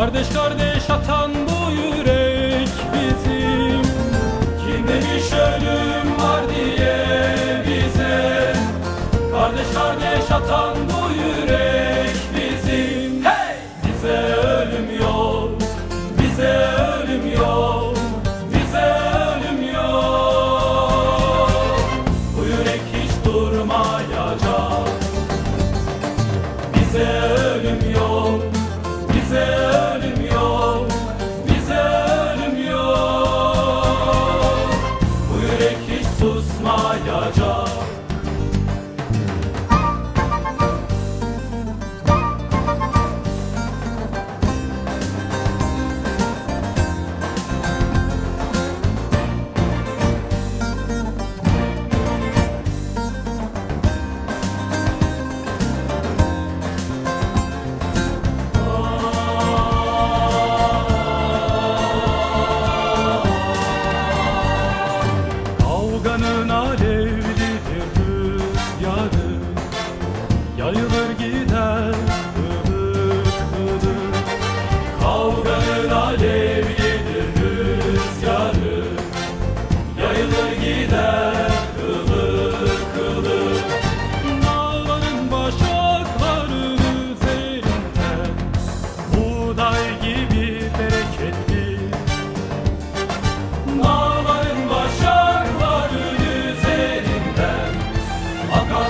Kardeş kardeş atan bu yürek bizim. Kim demiş ölüm var diye bize? Kardeş kardeş atan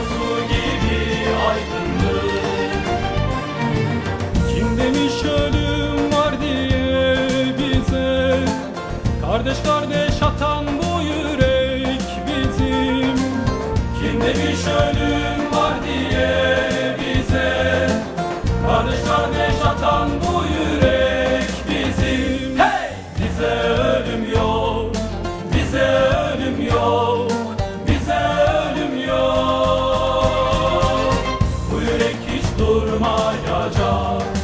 vaso de kalmayacak